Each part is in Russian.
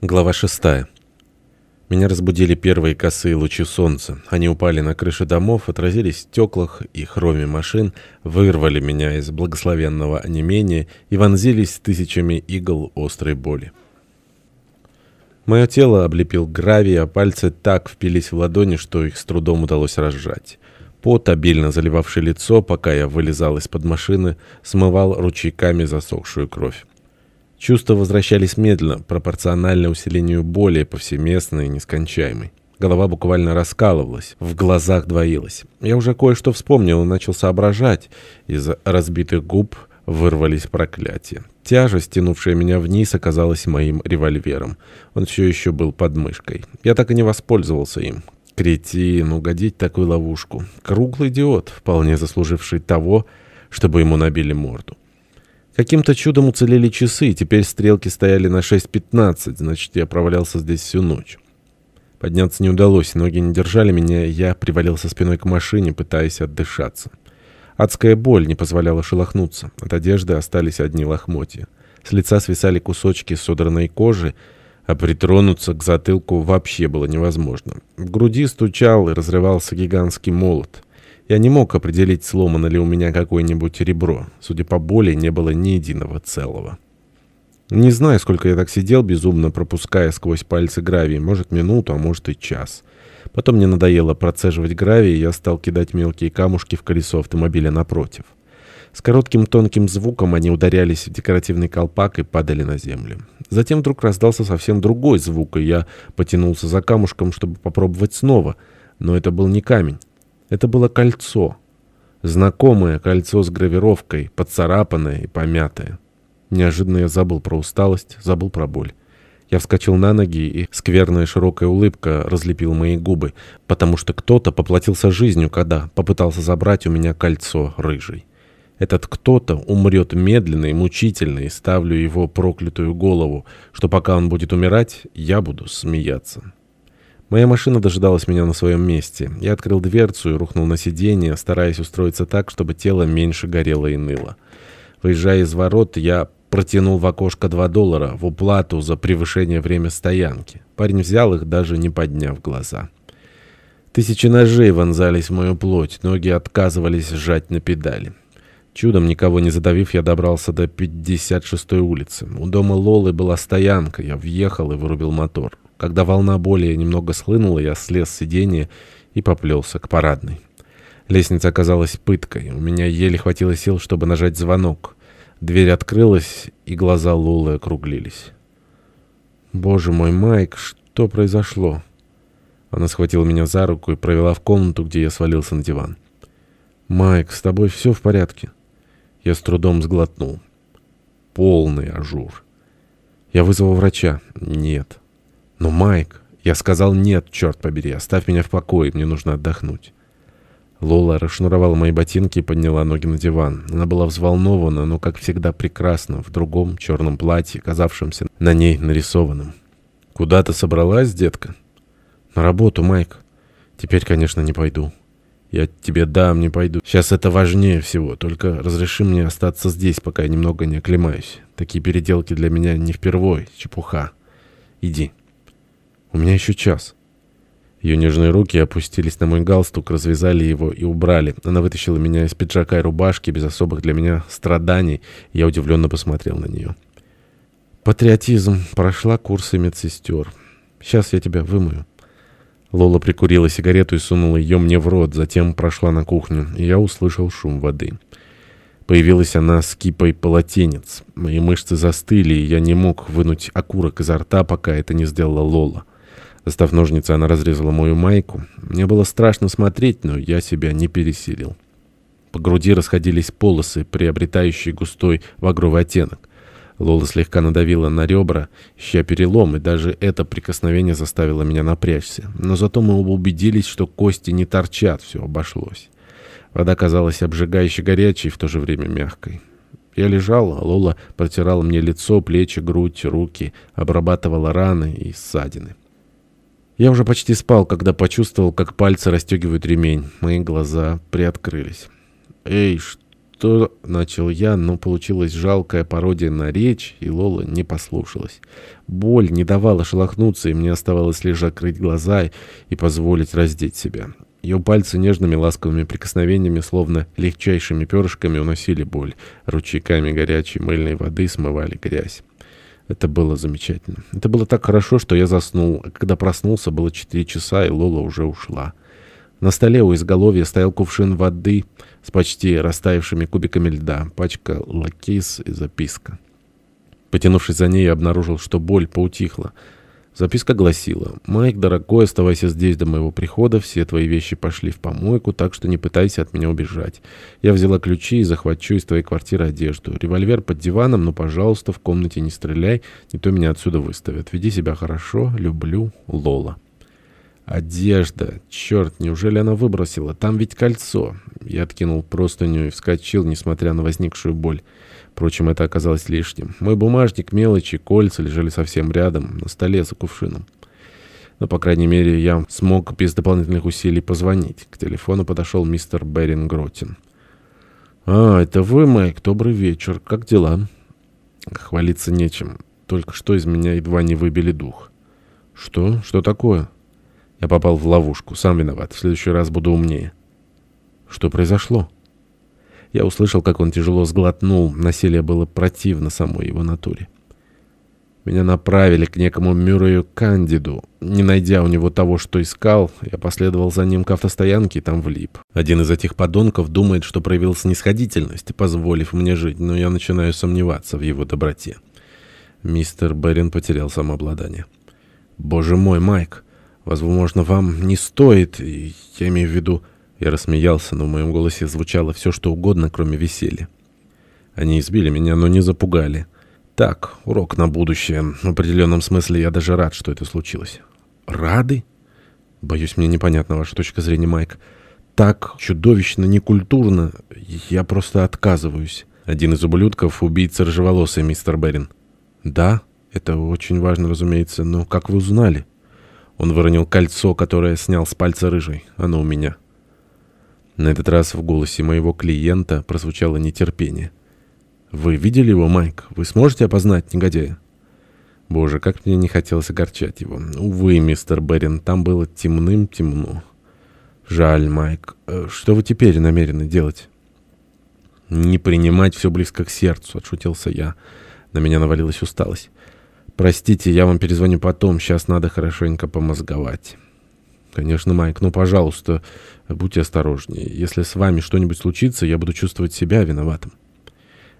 Глава шестая. Меня разбудили первые косые лучи солнца. Они упали на крыши домов, отразились в стеклах и хроме машин, вырвали меня из благословенного онемения и вонзились тысячами игл острой боли. Мое тело облепил гравий, а пальцы так впились в ладони, что их с трудом удалось разжать. Пот, обильно заливавший лицо, пока я вылезал из-под машины, смывал ручейками засохшую кровь. Чувства возвращались медленно, пропорционально усилению боли, повсеместной и нескончаемой. Голова буквально раскалывалась, в глазах двоилась. Я уже кое-что вспомнил и начал соображать. Из разбитых губ вырвались проклятия. Тяжесть, тянувшая меня вниз, оказалась моим револьвером. Он все еще был под мышкой. Я так и не воспользовался им. Кретин, угодить такую ловушку. Круглый идиот, вполне заслуживший того, чтобы ему набили морду. Каким-то чудом уцелели часы, и теперь стрелки стояли на 6.15, значит, я провалялся здесь всю ночь. Подняться не удалось, ноги не держали меня, я привалился спиной к машине, пытаясь отдышаться. Адская боль не позволяла шелохнуться. От одежды остались одни лохмотья. С лица свисали кусочки содранной кожи, а притронуться к затылку вообще было невозможно. В груди стучал и разрывался гигантский молот. Я не мог определить, сломано ли у меня какое-нибудь ребро. Судя по боли, не было ни единого целого. Не знаю, сколько я так сидел, безумно пропуская сквозь пальцы гравий. Может, минуту, а может и час. Потом мне надоело процеживать гравий, и я стал кидать мелкие камушки в колесо автомобиля напротив. С коротким тонким звуком они ударялись в декоративный колпак и падали на землю. Затем вдруг раздался совсем другой звук, и я потянулся за камушком, чтобы попробовать снова. Но это был не камень. Это было кольцо. Знакомое кольцо с гравировкой, поцарапанное и помятое. Неожиданно я забыл про усталость, забыл про боль. Я вскочил на ноги, и скверная широкая улыбка разлепила мои губы, потому что кто-то поплатился жизнью, когда попытался забрать у меня кольцо рыжий. Этот кто-то умрет медленно и мучительно, и ставлю его проклятую голову, что пока он будет умирать, я буду смеяться». Моя машина дожидалась меня на своем месте. Я открыл дверцу и рухнул на сиденье, стараясь устроиться так, чтобы тело меньше горело и ныло. Выезжая из ворот, я протянул в окошко 2 доллара в уплату за превышение время стоянки. Парень взял их, даже не подняв глаза. Тысячи ножей вонзались в мою плоть, ноги отказывались сжать на педали. Чудом, никого не задавив, я добрался до 56-й улицы. У дома Лолы была стоянка, я въехал и вырубил мотор. Когда волна боли немного схлынула, я слез с сиденья и поплелся к парадной. Лестница оказалась пыткой. У меня еле хватило сил, чтобы нажать звонок. Дверь открылась, и глаза Лолы округлились. «Боже мой, Майк, что произошло?» Она схватила меня за руку и провела в комнату, где я свалился на диван. «Майк, с тобой все в порядке?» Я с трудом сглотнул. «Полный ажур». «Я вызову врача». «Нет». «Но, Майк...» Я сказал «нет, черт побери, оставь меня в покое, мне нужно отдохнуть». Лола расшнуровала мои ботинки и подняла ноги на диван. Она была взволнована, но, как всегда, прекрасна, в другом черном платье, казавшемся на ней нарисованным. «Куда ты собралась, детка?» «На работу, Майк. Теперь, конечно, не пойду». «Я тебе дам, не пойду. Сейчас это важнее всего. Только разреши мне остаться здесь, пока я немного не оклемаюсь. Такие переделки для меня не впервой. Чепуха. Иди». У меня еще час». Ее нежные руки опустились на мой галстук, развязали его и убрали. Она вытащила меня из пиджака и рубашки без особых для меня страданий. Я удивленно посмотрел на нее. «Патриотизм. Прошла курсы медсестер. Сейчас я тебя вымою». Лола прикурила сигарету и сунула ее мне в рот, затем прошла на кухню, и я услышал шум воды. Появилась она с кипой полотенец. Мои мышцы застыли, и я не мог вынуть окурок изо рта, пока это не сделала Лола. Достав ножницы, она разрезала мою майку. Мне было страшно смотреть, но я себя не пересилил. По груди расходились полосы, приобретающие густой вагровый оттенок. Лола слегка надавила на ребра, ища перелом, и даже это прикосновение заставило меня напрячься. Но зато мы оба убедились, что кости не торчат, все обошлось. Вода казалась обжигающе горячей, в то же время мягкой. Я лежал, а Лола протирала мне лицо, плечи, грудь, руки, обрабатывала раны и ссадины. Я уже почти спал, когда почувствовал, как пальцы расстегивают ремень. Мои глаза приоткрылись. «Эй, что...» — начал я, но получилась жалкая пародия на речь, и Лола не послушалась. Боль не давала шелохнуться, и мне оставалось лишь закрыть глаза и позволить раздеть себя. Ее пальцы нежными ласковыми прикосновениями, словно легчайшими перышками, уносили боль. Ручейками горячей мыльной воды смывали грязь. Это было замечательно. Это было так хорошо, что я заснул. Когда проснулся, было четыре часа, и Лола уже ушла. На столе у изголовья стоял кувшин воды с почти растаявшими кубиками льда, пачка лакис и записка. Потянувшись за ней, я обнаружил, что боль поутихла. Записка гласила, «Майк, дорогой, оставайся здесь до моего прихода, все твои вещи пошли в помойку, так что не пытайся от меня убежать. Я взяла ключи и захвачу из твоей квартиры одежду. Револьвер под диваном, но, пожалуйста, в комнате не стреляй, не то меня отсюда выставят. Веди себя хорошо, люблю, Лола». Одежда. Черт, неужели она выбросила? Там ведь кольцо. Я откинул простыню и вскочил, несмотря на возникшую боль. Впрочем, это оказалось лишним. Мой бумажник, мелочи, кольца лежали совсем рядом, на столе за кувшином. Но, по крайней мере, я смог без дополнительных усилий позвонить. К телефону подошел мистер Берин Гротин. «А, это вы, Майк? Добрый вечер. Как дела?» «Хвалиться нечем. Только что из меня едва не выбили дух». «Что? Что такое?» Я попал в ловушку. Сам виноват. В следующий раз буду умнее. Что произошло? Я услышал, как он тяжело сглотнул. Насилие было противно самой его натуре. Меня направили к некому Мюррею Кандиду. Не найдя у него того, что искал, я последовал за ним к автостоянке и там влип. Один из этих подонков думает, что проявил снисходительность, позволив мне жить, но я начинаю сомневаться в его доброте. Мистер Берин потерял самообладание. «Боже мой, Майк!» Возможно, вам не стоит, я имею в виду... Я рассмеялся, но в моем голосе звучало все, что угодно, кроме веселья. Они избили меня, но не запугали. Так, урок на будущее. В определенном смысле я даже рад, что это случилось. Рады? Боюсь, мне непонятна ваша точка зрения, Майк. Так чудовищно некультурно. Я просто отказываюсь. Один из ублюдков — убийца рыжеволосый, мистер Берин. Да, это очень важно, разумеется, но как вы узнали? Он выронил кольцо, которое снял с пальца рыжий. Оно у меня. На этот раз в голосе моего клиента прозвучало нетерпение. «Вы видели его, Майк? Вы сможете опознать негодяя?» Боже, как мне не хотелось огорчать его. Увы, мистер Берин, там было темным-темно. Жаль, Майк. Э, что вы теперь намерены делать? Не принимать все близко к сердцу, отшутился я. На меня навалилась усталость. «Простите, я вам перезвоню потом. Сейчас надо хорошенько помозговать». «Конечно, Майк, ну, пожалуйста, будьте осторожнее. Если с вами что-нибудь случится, я буду чувствовать себя виноватым».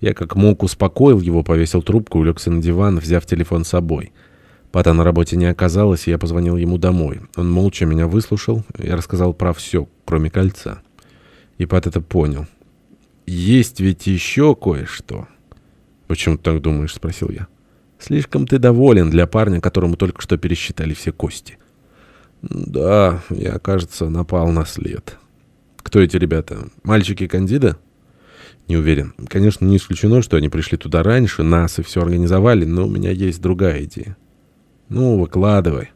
Я как мог успокоил его, повесил трубку, улегся на диван, взяв телефон с собой. Пата на работе не оказалось, и я позвонил ему домой. Он молча меня выслушал, я рассказал про все, кроме кольца. И Пат это понял. «Есть ведь еще кое-что». «Почему ты так думаешь?» — спросил я. Слишком ты доволен для парня, которому только что пересчитали все кости. Да, я, кажется, напал на след. Кто эти ребята? Мальчики Кандида? Не уверен. Конечно, не исключено, что они пришли туда раньше, нас и все организовали, но у меня есть другая идея. Ну, выкладывай.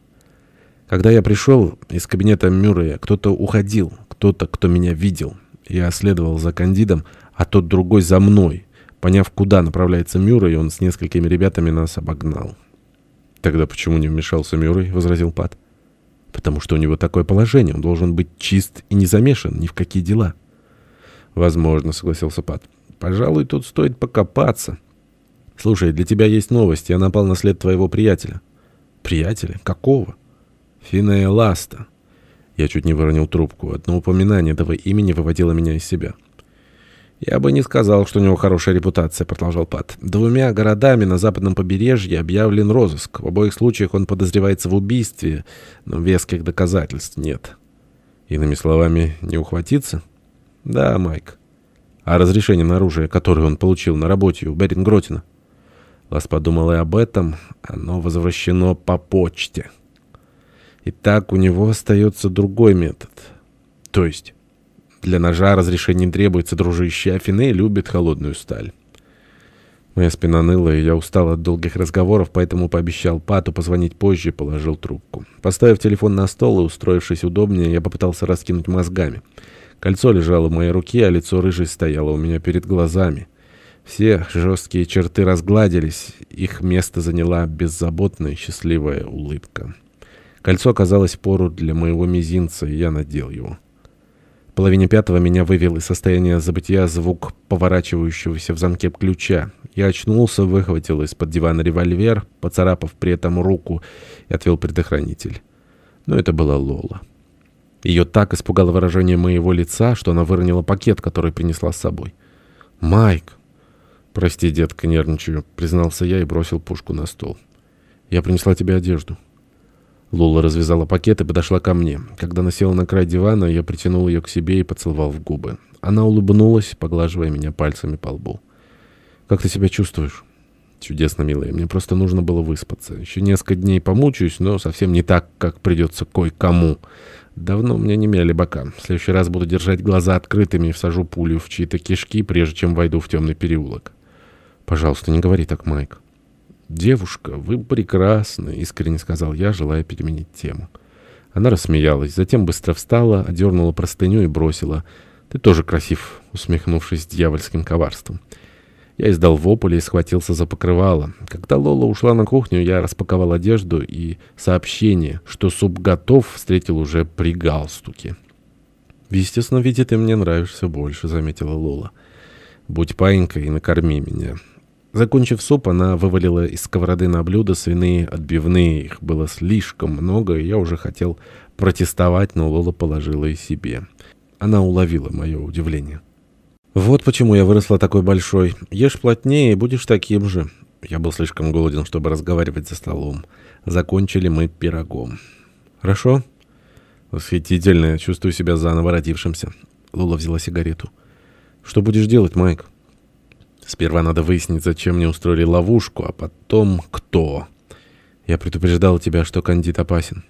Когда я пришел из кабинета Мюррея, кто-то уходил, кто-то, кто меня видел. Я следовал за Кандидом, а тот другой за мной. Поняв, куда направляется Мюррей, он с несколькими ребятами нас обогнал. «Тогда почему не вмешался Мюррей?» — возразил Пат. «Потому что у него такое положение. Он должен быть чист и не замешан ни в какие дела». «Возможно», — согласился Пат. «Пожалуй, тут стоит покопаться». «Слушай, для тебя есть новость. Я напал на след твоего приятеля». «Приятеля? Какого?» «Финея Ласта». Я чуть не выронил трубку. Одно упоминание этого имени выводило меня из себя. «Я бы не сказал, что у него хорошая репутация», — продолжал Пат. «Двумя городами на западном побережье объявлен розыск. В обоих случаях он подозревается в убийстве, но веских доказательств нет». Иными словами, не ухватиться? «Да, Майк». «А разрешение на оружие, которое он получил на работе у Берингротина?» Лас подумал и об этом. Оно возвращено по почте. Итак, у него остается другой метод. То есть... Для ножа разрешение требуется, дружище, а Фине любит холодную сталь. Моя спина ныла, и я устал от долгих разговоров, поэтому пообещал Пату позвонить позже и положил трубку. Поставив телефон на стол и устроившись удобнее, я попытался раскинуть мозгами. Кольцо лежало в моей руке, а лицо рыжей стояло у меня перед глазами. Все жесткие черты разгладились, их место заняла беззаботная счастливая улыбка. Кольцо оказалось пору для моего мизинца, и я надел его. Половине пятого меня вывел из состояния забытия звук поворачивающегося в замке ключа. Я очнулся, выхватил из-под дивана револьвер, поцарапав при этом руку, и отвел предохранитель. Но это была Лола. Ее так испугало выражение моего лица, что она выронила пакет, который принесла с собой. «Майк!» «Прости, детка, нервничаю», — признался я и бросил пушку на стол. «Я принесла тебе одежду». Лола развязала пакет и подошла ко мне. Когда она села на край дивана, я притянул ее к себе и поцеловал в губы. Она улыбнулась, поглаживая меня пальцами по лбу. «Как ты себя чувствуешь?» «Чудесно, милая. Мне просто нужно было выспаться. Еще несколько дней помучаюсь, но совсем не так, как придется кое-кому. Давно меня не мяли бока. В следующий раз буду держать глаза открытыми и всажу пулю в чьи-то кишки, прежде чем войду в темный переулок». «Пожалуйста, не говори так, Майк». «Девушка, вы прекрасны», — искренне сказал я, желая переменить тему. Она рассмеялась, затем быстро встала, одернула простыню и бросила. «Ты тоже красив», — усмехнувшись дьявольским коварством. Я издал вопль и схватился за покрывало. Когда Лола ушла на кухню, я распаковал одежду и сообщение, что суп готов, встретил уже при галстуке. «В естественном виде ты мне нравишься больше», — заметила Лола. «Будь паинькой и накорми меня». Закончив суп, она вывалила из сковороды на блюдо свиные отбивные. Их было слишком много, и я уже хотел протестовать, но Лола положила и себе. Она уловила мое удивление. «Вот почему я выросла такой большой. Ешь плотнее и будешь таким же». Я был слишком голоден, чтобы разговаривать за столом. Закончили мы пирогом. «Хорошо?» «Восхитительно. Чувствую себя заново родившимся». Лола взяла сигарету. «Что будешь делать, Майк?» Сперва надо выяснить, зачем мне устроили ловушку, а потом кто. Я предупреждал тебя, что кандид опасен.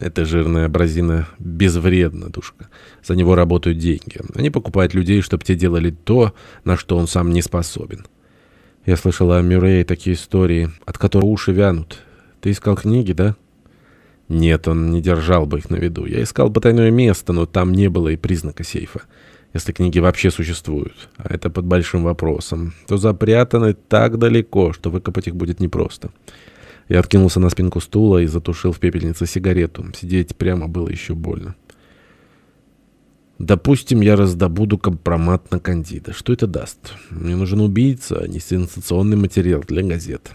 Эта жирная абразина безвредна, душка. За него работают деньги. Они покупают людей, чтобы те делали то, на что он сам не способен. Я слышала о Мюррее такие истории, от которых уши вянут. Ты искал книги, да? Нет, он не держал бы их на виду. Я искал потайное место, но там не было и признака сейфа если книги вообще существуют, а это под большим вопросом, то запрятаны так далеко, что выкопать их будет непросто. Я откинулся на спинку стула и затушил в пепельнице сигарету. Сидеть прямо было еще больно. Допустим, я раздобуду компромат на кандида. Что это даст? Мне нужен убийца, а не сенсационный материал для газет.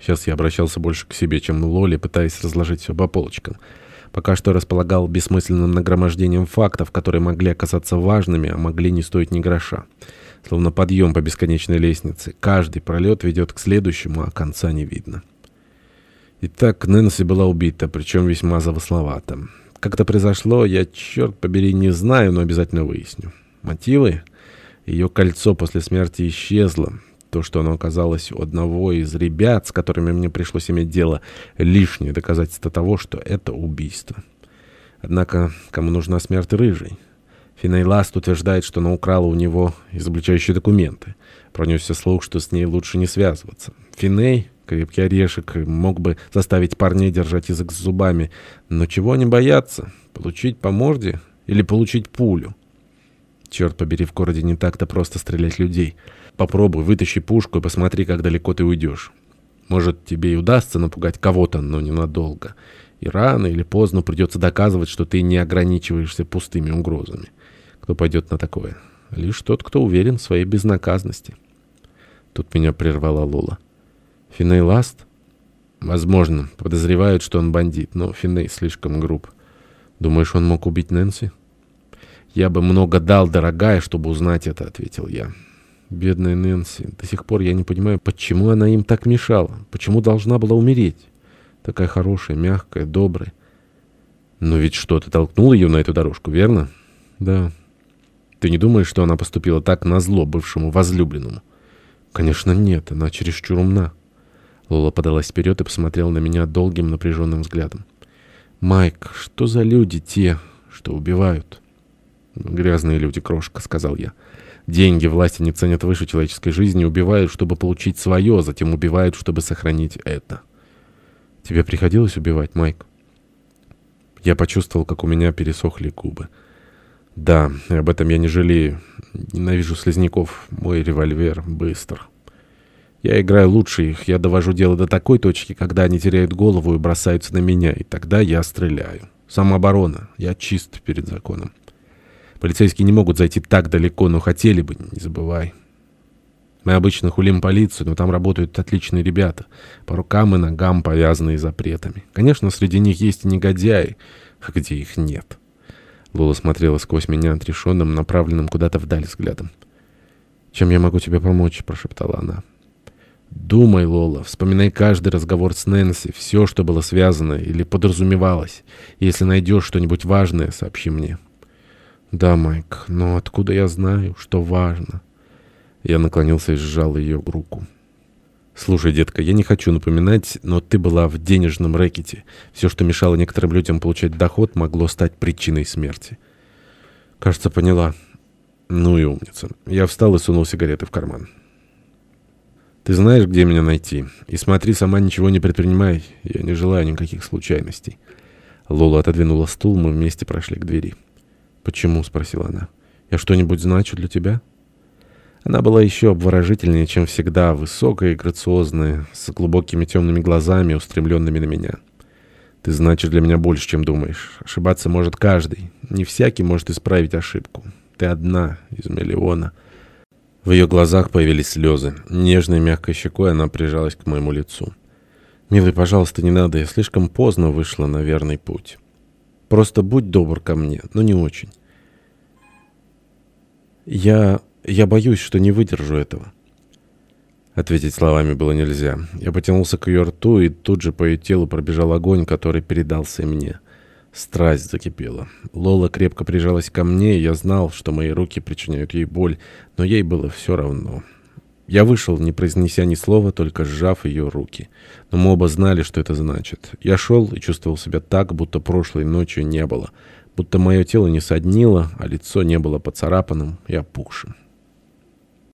Сейчас я обращался больше к себе, чем к Лоле, пытаясь разложить все по полочкам. Пока что располагал бессмысленным нагромождением фактов, которые могли оказаться важными, а могли не стоить ни гроша. Словно подъем по бесконечной лестнице. Каждый пролет ведет к следующему, а конца не видно. Итак, Нэнси была убита, причем весьма завословато. Как это произошло, я, черт побери, не знаю, но обязательно выясню. Мотивы? Ее кольцо после смерти исчезло. То, что оно оказалось у одного из ребят, с которыми мне пришлось иметь дело, лишнее доказательство того, что это убийство. Однако, кому нужна смерть рыжей? Финей Ласт утверждает, что она украла у него изобличающие документы. Пронесся слух, что с ней лучше не связываться. Финей, крепкий орешек, мог бы заставить парней держать язык за зубами. Но чего они боятся? Получить по морде или получить пулю? Черт побери, в городе не так-то просто стрелять людей. Попробуй, вытащи пушку и посмотри, как далеко ты уйдешь. Может, тебе и удастся напугать кого-то, но ненадолго. И рано или поздно придется доказывать, что ты не ограничиваешься пустыми угрозами. Кто пойдет на такое? Лишь тот, кто уверен в своей безнаказанности. Тут меня прервала Лола. Финей Ласт? Возможно. Подозревают, что он бандит, но Финей слишком груб. Думаешь, он мог убить Нэнси? «Я бы много дал, дорогая, чтобы узнать это», — ответил я. Бедная Нэнси. До сих пор я не понимаю, почему она им так мешала. Почему должна была умереть? Такая хорошая, мягкая, добрая. Но ведь что-то толкнуло ее на эту дорожку, верно? Да. Ты не думаешь, что она поступила так назло бывшему возлюбленному? Конечно, нет. Она чересчур умна. Лола подалась вперед и посмотрела на меня долгим напряженным взглядом. «Майк, что за люди те, что убивают?» «Грязные люди, крошка», — сказал я. «Деньги власти не ценят выше человеческой жизни, убивают, чтобы получить свое, затем убивают, чтобы сохранить это». «Тебе приходилось убивать, Майк?» Я почувствовал, как у меня пересохли губы. Да, об этом я не жалею. Ненавижу слизняков. Мой револьвер быстр. Я играю лучше их. Я довожу дело до такой точки, когда они теряют голову и бросаются на меня. И тогда я стреляю. Самооборона. Я чист перед законом. Полицейские не могут зайти так далеко, но хотели бы, не забывай. Мы обычно хулим полицию, но там работают отличные ребята. По рукам и ногам повязанные запретами. Конечно, среди них есть и негодяи, а где их нет. Лола смотрела сквозь меня отрешенным, направленным куда-то вдаль взглядом. «Чем я могу тебе помочь?» – прошептала она. «Думай, Лола, вспоминай каждый разговор с Нэнси, все, что было связано или подразумевалось. Если найдешь что-нибудь важное, сообщи мне». «Да, Майк, но откуда я знаю, что важно?» Я наклонился и сжал ее руку. «Слушай, детка, я не хочу напоминать, но ты была в денежном рэкете. Все, что мешало некоторым людям получать доход, могло стать причиной смерти». «Кажется, поняла». «Ну и умница». Я встал и сунул сигареты в карман. «Ты знаешь, где меня найти. И смотри, сама ничего не предпринимай. Я не желаю никаких случайностей». Лола отодвинула стул, мы вместе прошли к двери. «Почему?» — спросила она. «Я что-нибудь значу для тебя?» Она была еще обворожительнее, чем всегда, высокая и грациозная, с глубокими темными глазами, устремленными на меня. «Ты значишь для меня больше, чем думаешь. Ошибаться может каждый. Не всякий может исправить ошибку. Ты одна из миллиона». В ее глазах появились слезы. Нежной мягкой щекой она прижалась к моему лицу. «Милый, пожалуйста, не надо. Я слишком поздно вышла на верный путь. Просто будь добр ко мне, но не очень. Я я боюсь, что не выдержу этого. Ответить словами было нельзя. Я потянулся к ее рту, и тут же по ее телу пробежал огонь, который передался и мне. Страсть закипела. Лола крепко прижалась ко мне, и я знал, что мои руки причиняют ей боль, но ей было все равно. Я вышел, не произнеся ни слова, только сжав ее руки. Но мы оба знали, что это значит. Я шел и чувствовал себя так, будто прошлой ночью не было. Будто мое тело не соднило, а лицо не было поцарапанным и опухшим.